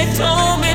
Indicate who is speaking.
Speaker 1: they told me.